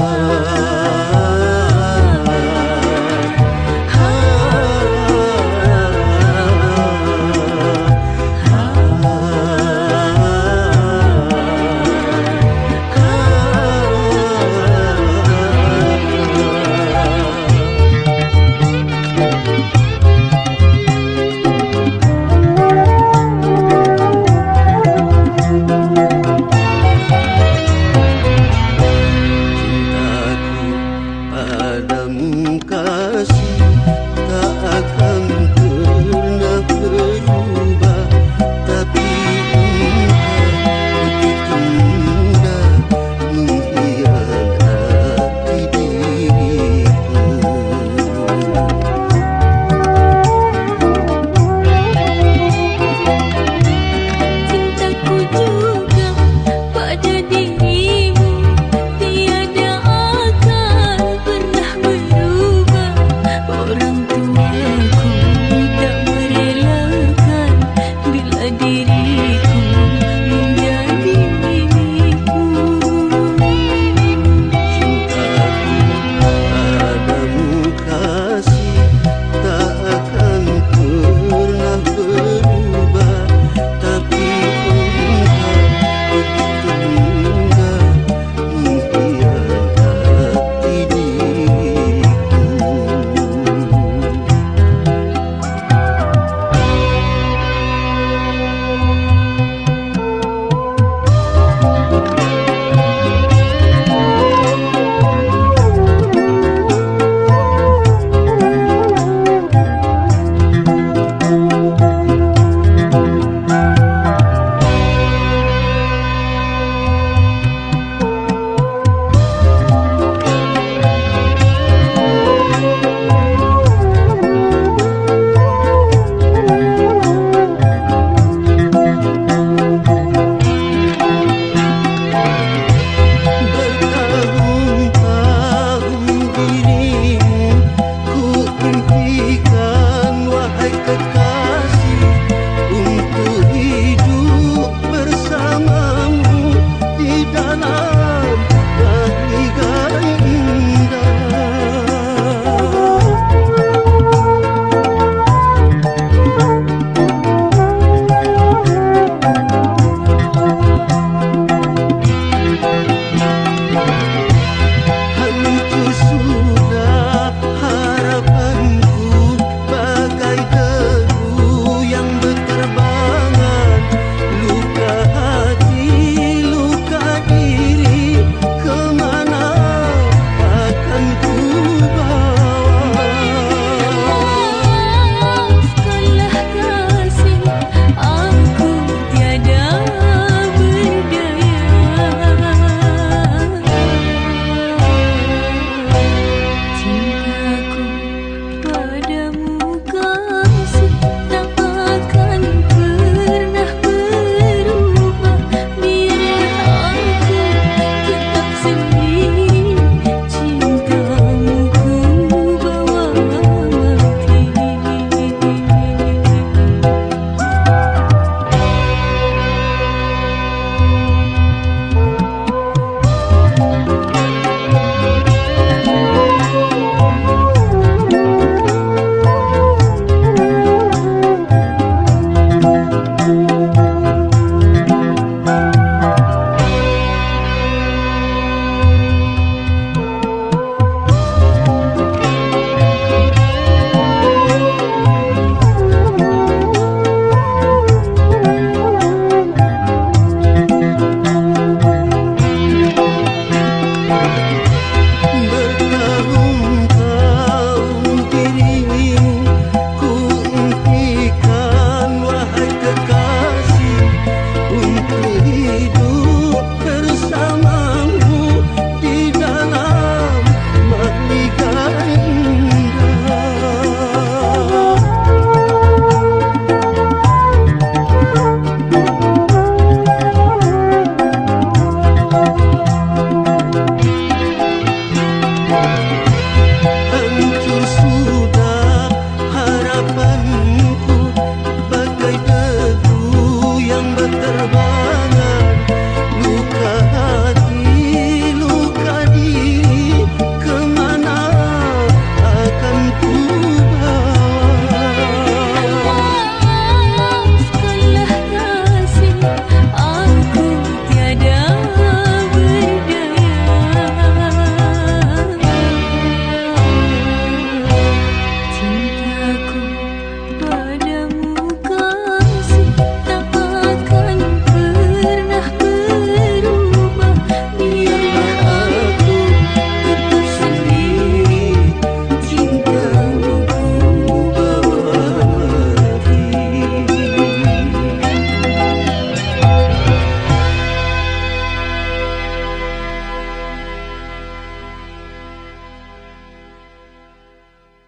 Love. kasih tak